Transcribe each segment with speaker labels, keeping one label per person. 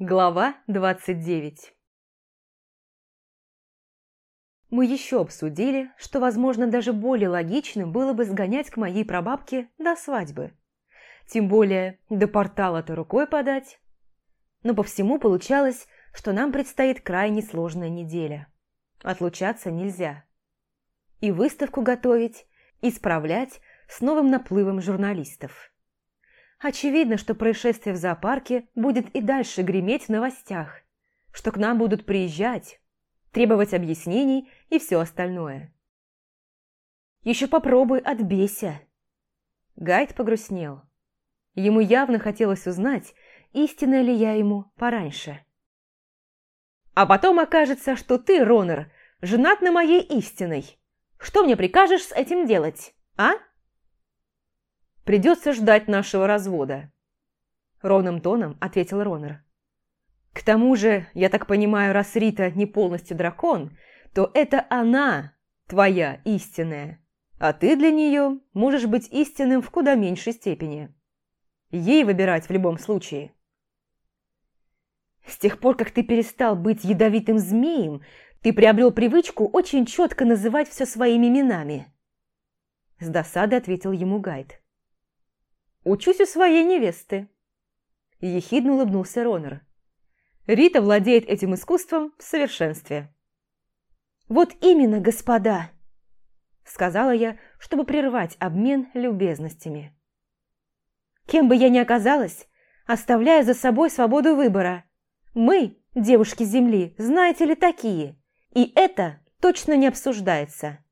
Speaker 1: Глава 29 Мы еще обсудили, что, возможно, даже более логичным было бы сгонять к моей прабабке до свадьбы. Тем более, до портала-то рукой подать. Но по всему получалось, что нам предстоит крайне сложная неделя. Отлучаться нельзя. И выставку готовить, исправлять с новым наплывом журналистов. Очевидно, что происшествие в зоопарке будет и дальше греметь в новостях, что к нам будут приезжать, требовать объяснений и все остальное. Еще попробуй отбейся. Гайд погрустнел. Ему явно хотелось узнать, истинная ли я ему пораньше. А потом окажется, что ты, Ронер, женат на моей истиной. Что мне прикажешь с этим делать, а? Придется ждать нашего развода. Ровным тоном ответил Ронер. К тому же, я так понимаю, раз Рита не полностью дракон, то это она твоя истинная, а ты для нее можешь быть истинным в куда меньшей степени. Ей выбирать в любом случае. С тех пор, как ты перестал быть ядовитым змеем, ты приобрел привычку очень четко называть все своими именами. С досадой ответил ему Гайд. Учусь у своей невесты. Ехидно улыбнулся Ронер. Рита владеет этим искусством в совершенстве. Вот именно, господа, сказала я, чтобы прервать обмен любезностями. Кем бы я ни оказалась, оставляя за собой свободу выбора, мы, девушки Земли, знаете ли, такие, и это точно не обсуждается.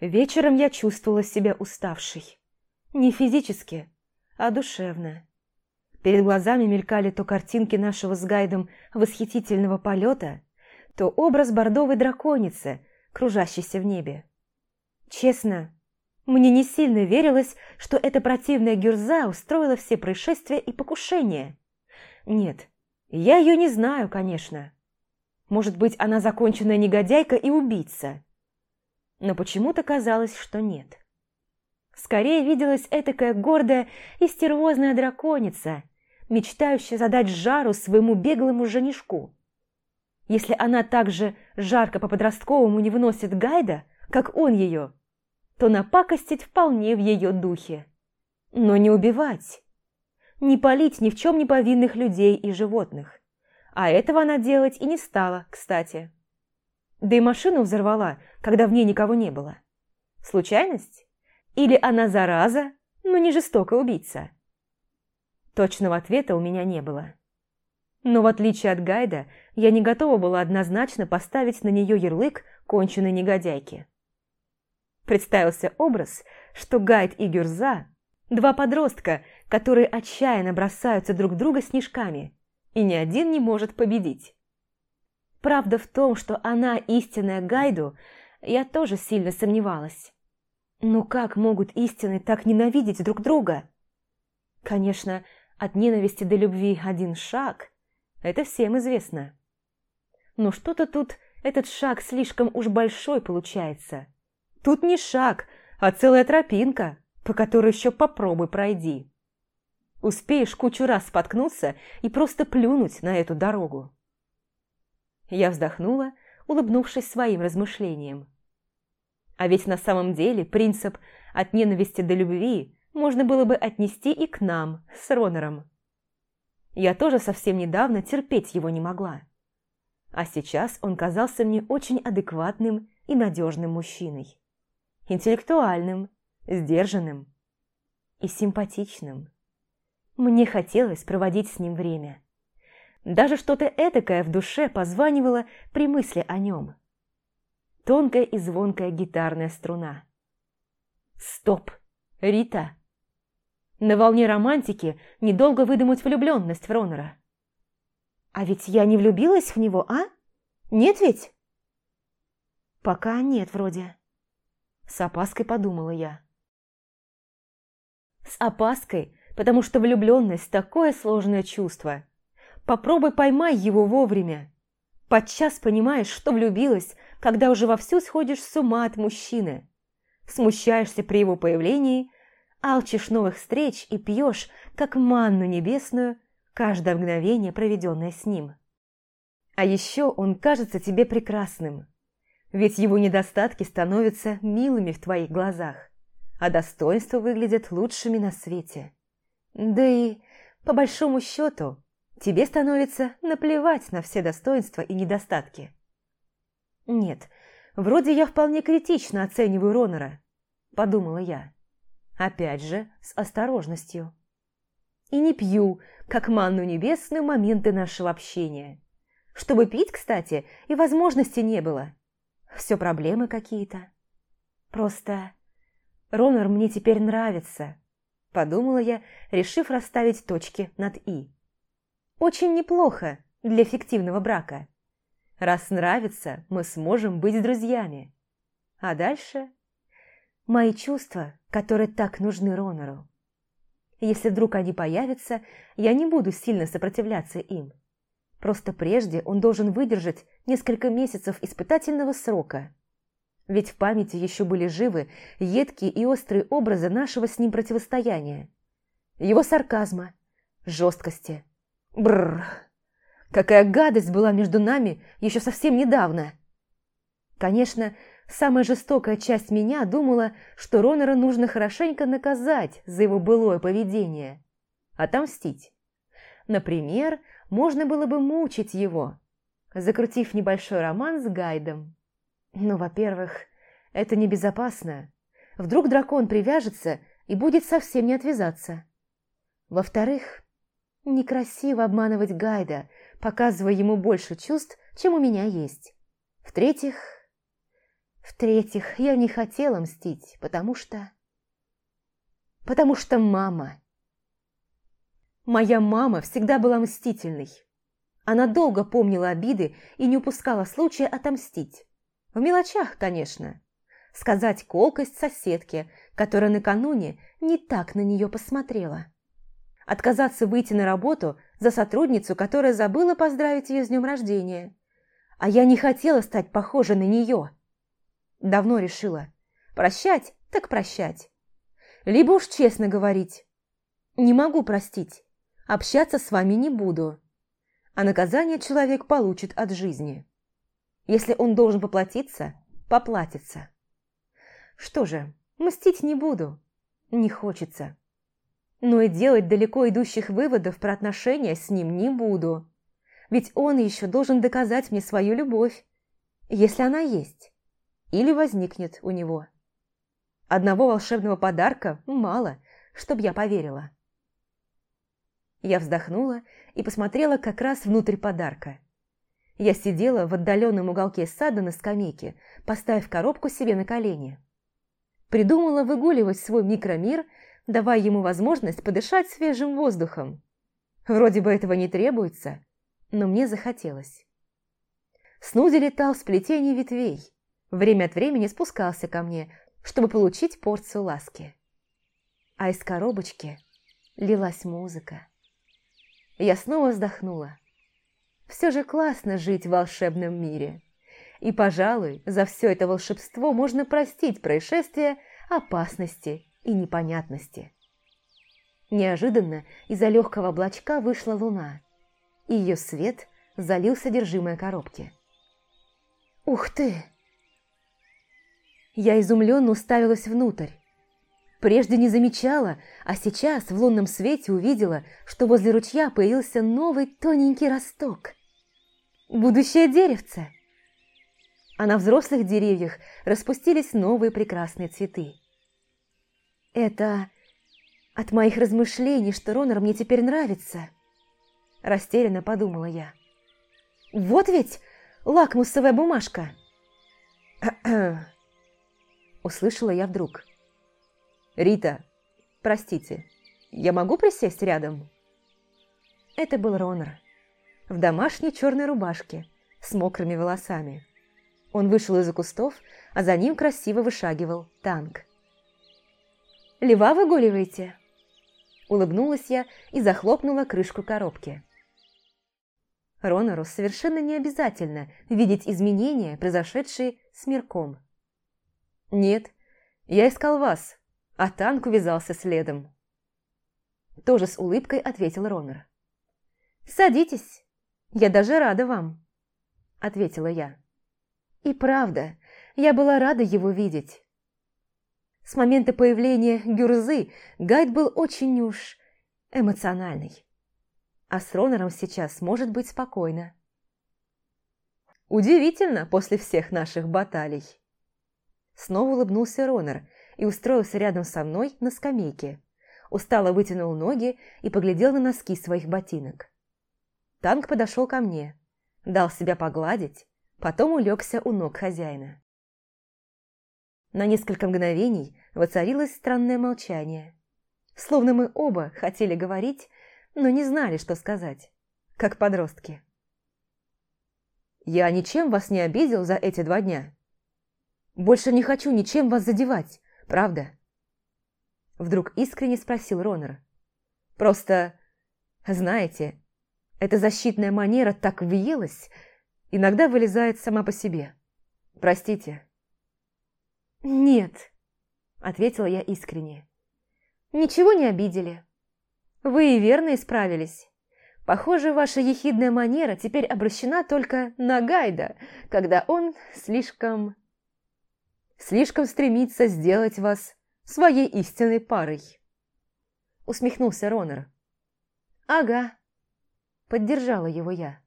Speaker 1: Вечером я чувствовала себя уставшей. Не физически, а душевно. Перед глазами мелькали то картинки нашего с гайдом восхитительного полета, то образ бордовой драконицы, кружащейся в небе. Честно, мне не сильно верилось, что эта противная гюрза устроила все происшествия и покушения. Нет, я ее не знаю, конечно. Может быть, она законченная негодяйка и убийца но почему-то казалось, что нет. Скорее виделась этакая гордая и стервозная драконица, мечтающая задать жару своему беглому женишку. Если она так же жарко по-подростковому не выносит Гайда, как он ее, то напакостить вполне в ее духе. Но не убивать, не палить ни в чем не повинных людей и животных. А этого она делать и не стала, кстати. Да и машину взорвала, когда в ней никого не было. Случайность? Или она зараза, но не жестокая убийца? Точного ответа у меня не было. Но в отличие от гайда, я не готова была однозначно поставить на нее ярлык конченой негодяйки. Представился образ, что гайд и Гюрза – два подростка, которые отчаянно бросаются друг друга снежками, и ни один не может победить. Правда в том, что она истинная Гайду, я тоже сильно сомневалась. Но как могут истины так ненавидеть друг друга? Конечно, от ненависти до любви один шаг. Это всем известно. Но что-то тут этот шаг слишком уж большой получается. Тут не шаг, а целая тропинка, по которой еще попробуй пройди. Успеешь кучу раз споткнуться и просто плюнуть на эту дорогу. Я вздохнула, улыбнувшись своим размышлениям. А ведь на самом деле принцип «от ненависти до любви» можно было бы отнести и к нам, с Ронором. Я тоже совсем недавно терпеть его не могла. А сейчас он казался мне очень адекватным и надежным мужчиной. Интеллектуальным, сдержанным и симпатичным. Мне хотелось проводить с ним время – даже что-то эдакое в душе позванивало при мысли о нем. Тонкая и звонкая гитарная струна. Стоп, Рита! На волне романтики недолго выдумать влюбленность в А ведь я не влюбилась в него, а? Нет ведь? Пока нет, вроде. С опаской подумала я. С опаской, потому что влюбленность – такое сложное чувство – Попробуй поймай его вовремя. Подчас понимаешь, что влюбилась, когда уже вовсю сходишь с ума от мужчины. Смущаешься при его появлении, алчишь новых встреч и пьешь, как манну небесную, каждое мгновение, проведенное с ним. А еще он кажется тебе прекрасным. Ведь его недостатки становятся милыми в твоих глазах, а достоинства выглядят лучшими на свете. Да и, по большому счету, Тебе становится наплевать на все достоинства и недостатки. Нет, вроде я вполне критично оцениваю Ронора, подумала я. Опять же, с осторожностью. И не пью, как манну небесную, моменты нашего общения. Чтобы пить, кстати, и возможности не было. Все проблемы какие-то. Просто Ронор мне теперь нравится, подумала я, решив расставить точки над «и». Очень неплохо для фиктивного брака. Раз нравится, мы сможем быть друзьями. А дальше? Мои чувства, которые так нужны Ронору. Если вдруг они появятся, я не буду сильно сопротивляться им. Просто прежде он должен выдержать несколько месяцев испытательного срока. Ведь в памяти еще были живы едкие и острые образы нашего с ним противостояния. Его сарказма, жесткости, Бррр! Какая гадость была между нами еще совсем недавно! Конечно, самая жестокая часть меня думала, что Ронера нужно хорошенько наказать за его былое поведение. Отомстить. Например, можно было бы мучить его, закрутив небольшой роман с гайдом. Но, во-первых, это небезопасно. Вдруг дракон привяжется и будет совсем не отвязаться. Во-вторых, Некрасиво обманывать гайда, показывая ему больше чувств, чем у меня есть. В-третьих... В-третьих, я не хотела мстить, потому что... Потому что мама... Моя мама всегда была мстительной. Она долго помнила обиды и не упускала случая отомстить. В мелочах, конечно. Сказать колкость соседке, которая накануне не так на нее посмотрела отказаться выйти на работу за сотрудницу, которая забыла поздравить ее с днем рождения. А я не хотела стать похожа на нее. Давно решила. Прощать, так прощать. Либо уж честно говорить. Не могу простить. Общаться с вами не буду. А наказание человек получит от жизни. Если он должен поплатиться, поплатится. Что же, мстить не буду. Не хочется. Но и делать далеко идущих выводов про отношения с ним не буду. Ведь он еще должен доказать мне свою любовь, если она есть, или возникнет у него. Одного волшебного подарка мало, чтобы я поверила. Я вздохнула и посмотрела как раз внутрь подарка. Я сидела в отдаленном уголке сада на скамейке, поставив коробку себе на колени. Придумала выгуливать свой микромир – давая ему возможность подышать свежим воздухом. Вроде бы этого не требуется, но мне захотелось. Снуди летал в сплетении ветвей. Время от времени спускался ко мне, чтобы получить порцию ласки. А из коробочки лилась музыка. Я снова вздохнула. Все же классно жить в волшебном мире. И, пожалуй, за все это волшебство можно простить происшествие, опасности и непонятности. Неожиданно из-за легкого облачка вышла луна, и ее свет залил содержимое коробки. «Ух ты!» Я изумленно уставилась внутрь. Прежде не замечала, а сейчас в лунном свете увидела, что возле ручья появился новый тоненький росток. Будущее деревце! А на взрослых деревьях распустились новые прекрасные цветы. Это от моих размышлений, что Ронор мне теперь нравится. Растерянно подумала я. Вот ведь лакмусовая бумажка. Услышала я вдруг. Рита, простите, я могу присесть рядом? Это был Ронор. В домашней черной рубашке, с мокрыми волосами. Он вышел из-за кустов, а за ним красиво вышагивал танк. Лева выгуливаете?» Улыбнулась я и захлопнула крышку коробки. Ронору совершенно не обязательно видеть изменения, произошедшие с мирком. «Нет, я искал вас, а танк увязался следом». Тоже с улыбкой ответил Ронор. «Садитесь, я даже рада вам», — ответила я. «И правда, я была рада его видеть». С момента появления Гюрзы гайд был очень уж эмоциональный. А с Ронором сейчас может быть спокойно. «Удивительно после всех наших баталий!» Снова улыбнулся Ронор и устроился рядом со мной на скамейке. Устало вытянул ноги и поглядел на носки своих ботинок. Танк подошел ко мне, дал себя погладить, потом улегся у ног хозяина. На несколько мгновений воцарилось странное молчание. Словно мы оба хотели говорить, но не знали, что сказать. Как подростки. «Я ничем вас не обидел за эти два дня. Больше не хочу ничем вас задевать, правда?» Вдруг искренне спросил Ронер. «Просто, знаете, эта защитная манера так въелась, иногда вылезает сама по себе. Простите». «Нет», — ответила я искренне. «Ничего не обидели. Вы и верно исправились. Похоже, ваша ехидная манера теперь обращена только на Гайда, когда он слишком... слишком стремится сделать вас своей истинной парой». Усмехнулся Ронер. «Ага», — поддержала его я.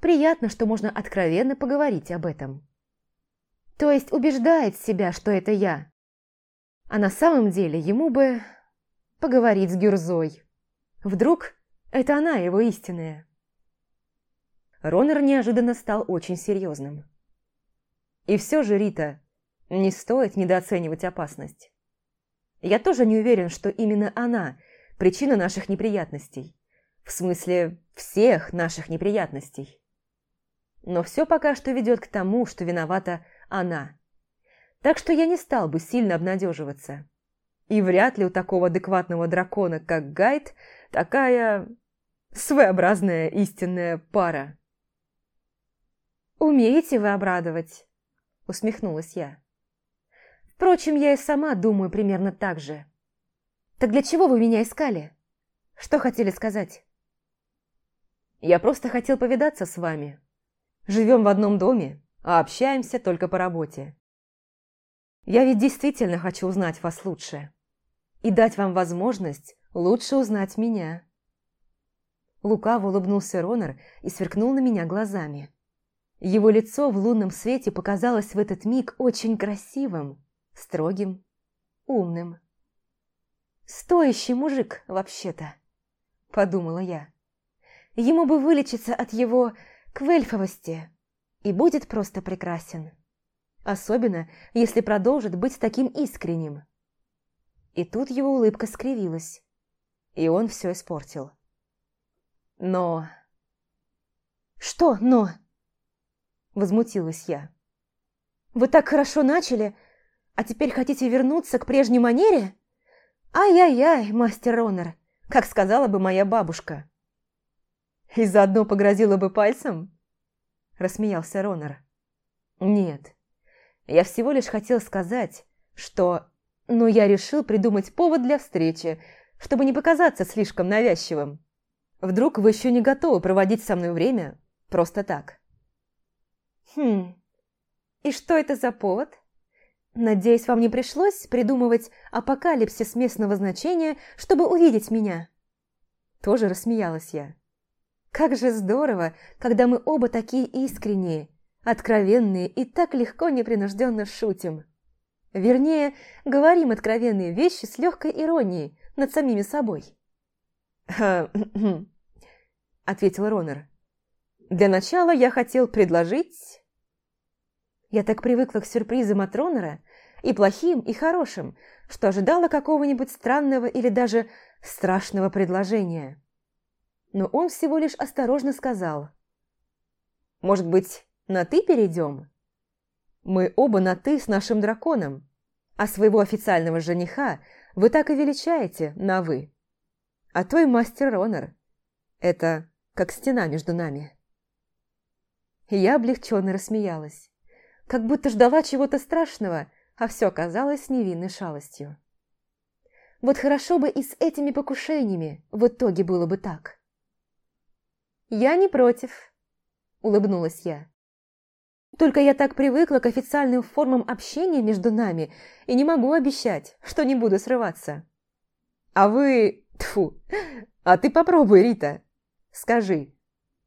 Speaker 1: «Приятно, что можно откровенно поговорить об этом» то есть убеждает себя, что это я. А на самом деле ему бы поговорить с Гюрзой. Вдруг это она его истинная. Ронер неожиданно стал очень серьезным. И все же, Рита, не стоит недооценивать опасность. Я тоже не уверен, что именно она – причина наших неприятностей. В смысле, всех наших неприятностей. Но все пока что ведет к тому, что виновата – она. Так что я не стал бы сильно обнадеживаться. И вряд ли у такого адекватного дракона, как Гайд, такая своеобразная истинная пара. «Умеете вы обрадовать?» – усмехнулась я. «Впрочем, я и сама думаю примерно так же. Так для чего вы меня искали? Что хотели сказать?» «Я просто хотел повидаться с вами. Живем в одном доме, а общаемся только по работе. Я ведь действительно хочу узнать вас лучше и дать вам возможность лучше узнать меня. Лукаво улыбнулся Ронар и сверкнул на меня глазами. Его лицо в лунном свете показалось в этот миг очень красивым, строгим, умным. «Стоящий мужик, вообще-то», — подумала я. «Ему бы вылечиться от его квельфовости» и будет просто прекрасен. Особенно, если продолжит быть таким искренним. И тут его улыбка скривилась, и он все испортил. Но... Что «но»? Возмутилась я. Вы так хорошо начали, а теперь хотите вернуться к прежней манере? Ай-яй-яй, мастер Ронер, как сказала бы моя бабушка. И заодно погрозила бы пальцем? рассмеялся Ронор. «Нет, я всего лишь хотел сказать, что... Но я решил придумать повод для встречи, чтобы не показаться слишком навязчивым. Вдруг вы еще не готовы проводить со мной время просто так?» «Хм... И что это за повод?» «Надеюсь, вам не пришлось придумывать апокалипсис местного значения, чтобы увидеть меня?» Тоже рассмеялась я. Как же здорово, когда мы оба такие искренние, откровенные и так легко непринужденно шутим. Вернее, говорим откровенные вещи с легкой иронией над самими собой. ответил Ронер. «Для начала я хотел предложить...» Я так привыкла к сюрпризам от Ронера, и плохим, и хорошим, что ожидала какого-нибудь странного или даже страшного предложения но он всего лишь осторожно сказал. «Может быть, на «ты» перейдем?» «Мы оба на «ты» с нашим драконом, а своего официального жениха вы так и величаете на «вы». А твой мастер Ронар. Это как стена между нами». Я облегченно рассмеялась, как будто ждала чего-то страшного, а все оказалось невинной шалостью. Вот хорошо бы и с этими покушениями в итоге было бы так. «Я не против», – улыбнулась я. «Только я так привыкла к официальным формам общения между нами и не могу обещать, что не буду срываться».
Speaker 2: «А вы... тфу, А ты попробуй, Рита. Скажи.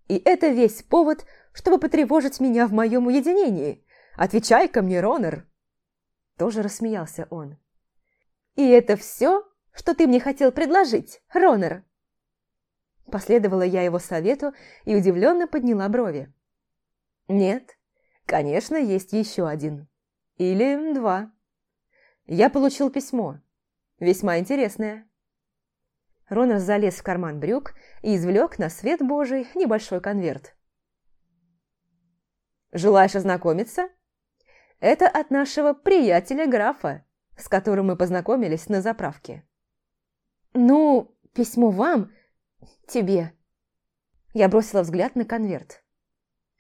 Speaker 2: И это весь повод, чтобы потревожить меня в моем уединении. отвечай ко мне, Ронер!» Тоже рассмеялся он.
Speaker 1: «И это все, что ты мне хотел предложить, Ронер?» Последовала я его совету и удивленно подняла брови.
Speaker 2: Нет, конечно, есть еще один. Или два. Я получил письмо. Весьма интересное.
Speaker 1: Ронор залез в карман брюк и извлек на свет божий небольшой конверт.
Speaker 2: «Желаешь ознакомиться?» «Это от нашего приятеля графа, с которым мы познакомились на заправке».
Speaker 1: «Ну, письмо вам Тебе. Я бросила взгляд на конверт.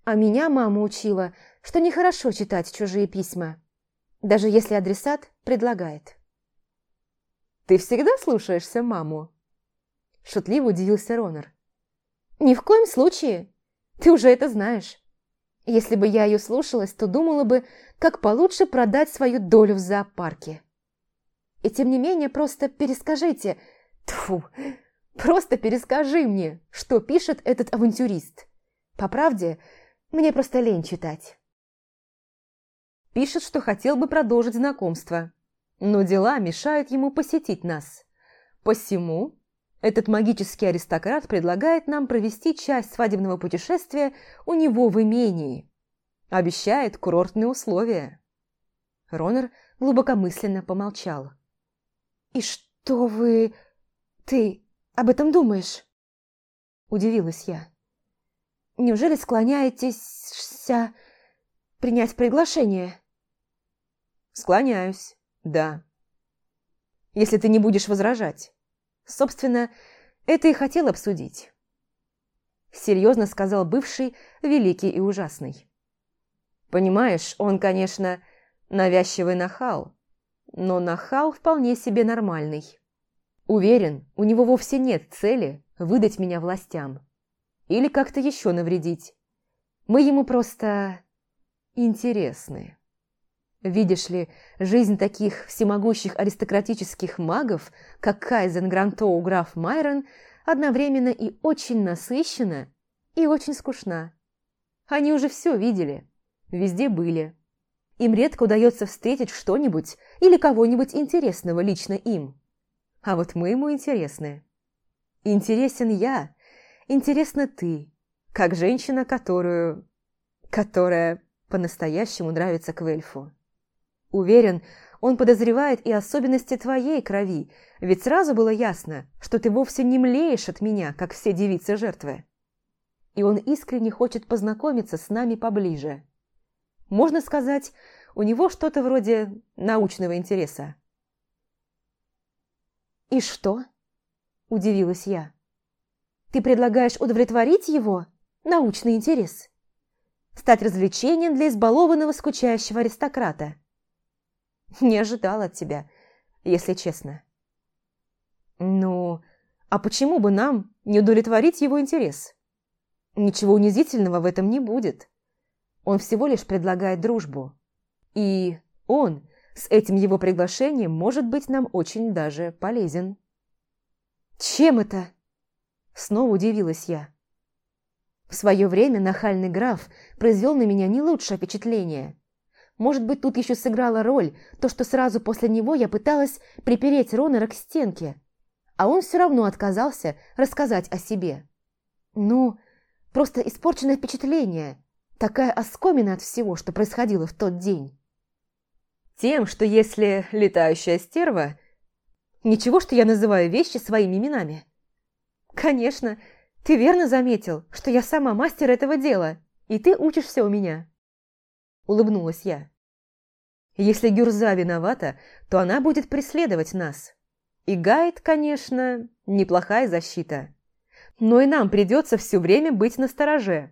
Speaker 1: А меня мама учила, что нехорошо читать чужие письма, даже если адресат предлагает.
Speaker 2: «Ты всегда слушаешься маму?» Шутливо удивился Ронар.
Speaker 1: «Ни в коем случае. Ты уже это знаешь. Если бы я ее слушалась, то думала бы, как получше продать свою долю в зоопарке. И тем не менее, просто перескажите... Тьфу, Просто перескажи мне, что пишет этот авантюрист. По правде, мне просто лень читать.
Speaker 2: Пишет, что хотел бы продолжить знакомство, но дела мешают ему посетить нас. Посему этот магический аристократ предлагает нам провести часть свадебного путешествия у него в имении. Обещает курортные условия.
Speaker 1: Ронер глубокомысленно помолчал. «И что вы... ты об этом думаешь?» Удивилась я. «Неужели склоняетесь принять приглашение?»
Speaker 2: «Склоняюсь, да. Если ты не будешь возражать. Собственно, это и хотел обсудить». Серьезно сказал бывший, великий и ужасный. «Понимаешь, он, конечно, навязчивый нахал, но нахал вполне себе нормальный». Уверен, у него вовсе нет цели выдать меня властям. Или как-то еще навредить. Мы ему просто... интересны. Видишь ли, жизнь таких всемогущих аристократических магов, как Кайзен Грантоу граф Майрон, одновременно и очень насыщена, и очень скучна. Они уже все видели, везде были. Им редко удается встретить что-нибудь или кого-нибудь интересного лично им. А вот мы ему интересны. Интересен я. Интересна ты. Как женщина, которую... Которая по-настоящему нравится Квельфу. Уверен, он подозревает и особенности твоей крови, ведь сразу было ясно, что ты вовсе не млеешь от меня, как все девицы-жертвы. И он искренне хочет познакомиться с нами поближе. Можно сказать, у него что-то вроде научного интереса.
Speaker 1: «И что?» – удивилась я. «Ты предлагаешь удовлетворить его научный интерес? Стать развлечением для избалованного скучающего аристократа?»
Speaker 2: «Не ожидал от тебя, если честно». «Ну, а почему бы нам не удовлетворить его интерес? Ничего унизительного в этом не будет. Он всего лишь предлагает дружбу. И он – с этим его приглашением может быть нам очень даже полезен.
Speaker 1: «Чем это?» Снова удивилась я. В свое время нахальный граф произвел на меня не лучшее впечатление. Может быть, тут еще сыграла роль то, что сразу после него я пыталась припереть Ронора к стенке, а он все равно отказался рассказать о себе. Ну, просто испорченное впечатление, такая оскомина от всего, что происходило в тот день.
Speaker 2: Тем, что если летающая стерва... Ничего, что я называю вещи своими именами.
Speaker 1: Конечно, ты верно заметил, что я сама мастер этого дела, и ты учишься у меня. Улыбнулась я.
Speaker 2: Если Гюрза виновата, то она будет преследовать нас. И гайд, конечно, неплохая защита. Но и нам придется все время быть настороже.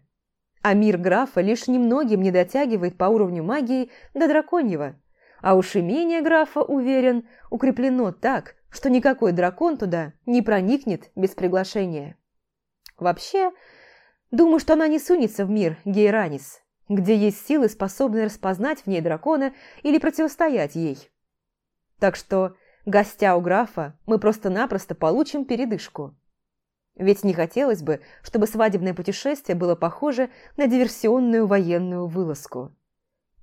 Speaker 2: А мир графа лишь немногим не дотягивает по уровню магии до драконьего. А уж имение графа, уверен, укреплено так, что никакой дракон туда не проникнет без приглашения. Вообще, думаю, что она не сунется в мир Гейранис, где есть силы, способные распознать в ней дракона или противостоять ей. Так что, гостя у графа, мы просто-напросто получим передышку. Ведь не хотелось бы, чтобы свадебное путешествие было похоже на диверсионную военную вылазку.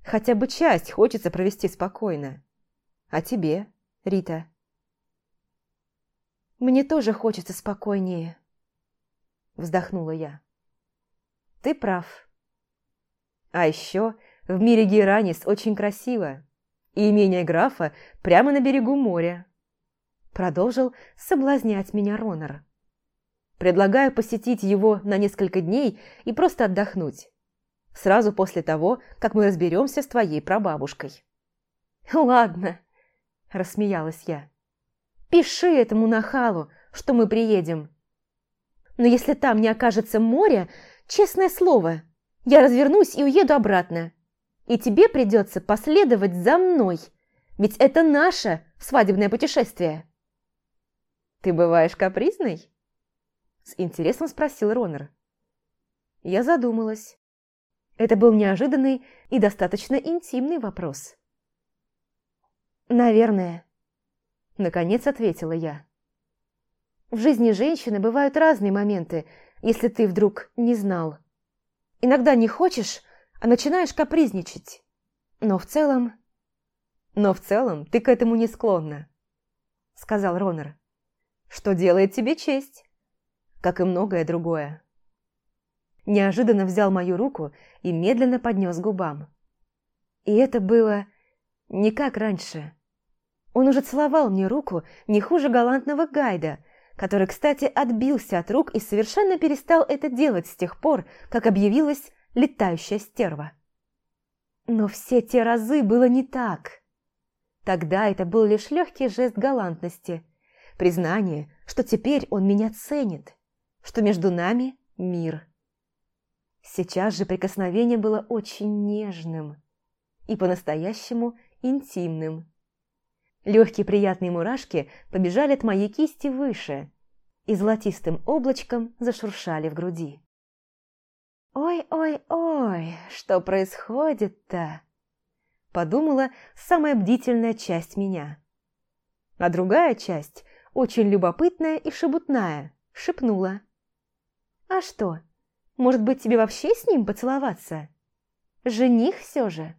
Speaker 2: Хотя бы часть хочется провести спокойно. А тебе, Рита?
Speaker 1: Мне тоже хочется спокойнее, вздохнула я. Ты прав.
Speaker 2: А еще в мире Геранис очень красиво. И имение графа прямо на берегу моря. Продолжил соблазнять меня Ронор. Предлагаю посетить его на несколько дней и просто отдохнуть сразу после того, как мы разберемся с твоей прабабушкой».
Speaker 1: «Ладно», – рассмеялась я. «Пиши этому нахалу, что мы приедем. Но если там не окажется море, честное слово, я развернусь и уеду обратно. И тебе придется последовать за мной, ведь это наше свадебное путешествие».
Speaker 2: «Ты бываешь капризной?» С интересом спросил Ронер. Я задумалась. Это был неожиданный и достаточно интимный вопрос.
Speaker 1: «Наверное», — наконец ответила я. В жизни женщины бывают разные моменты, если ты вдруг не знал. Иногда не хочешь, а начинаешь капризничать. Но в целом...
Speaker 2: Но в целом ты к этому не склонна, сказал Ронер. Что делает тебе честь, как и многое другое неожиданно взял мою руку и медленно поднес губам. И это было не как раньше. Он уже целовал мне руку не хуже галантного гайда, который, кстати, отбился от рук и совершенно перестал это делать с тех пор, как объявилась летающая стерва. Но все те разы было не так. Тогда это был лишь легкий жест галантности, признание, что теперь он меня ценит, что между нами мир – Сейчас же прикосновение было очень нежным и по-настоящему интимным. Легкие приятные мурашки побежали от моей кисти выше и золотистым облачком зашуршали в груди. «Ой-ой-ой, что происходит-то?» – подумала самая бдительная часть меня. А другая часть, очень любопытная и шебутная, шепнула. «А что, может быть, тебе вообще с ним поцеловаться? Жених все же.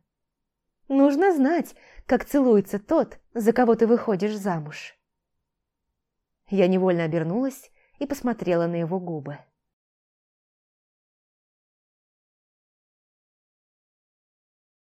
Speaker 2: Нужно знать, как целуется тот, за кого ты выходишь замуж. Я невольно обернулась и посмотрела на его губы.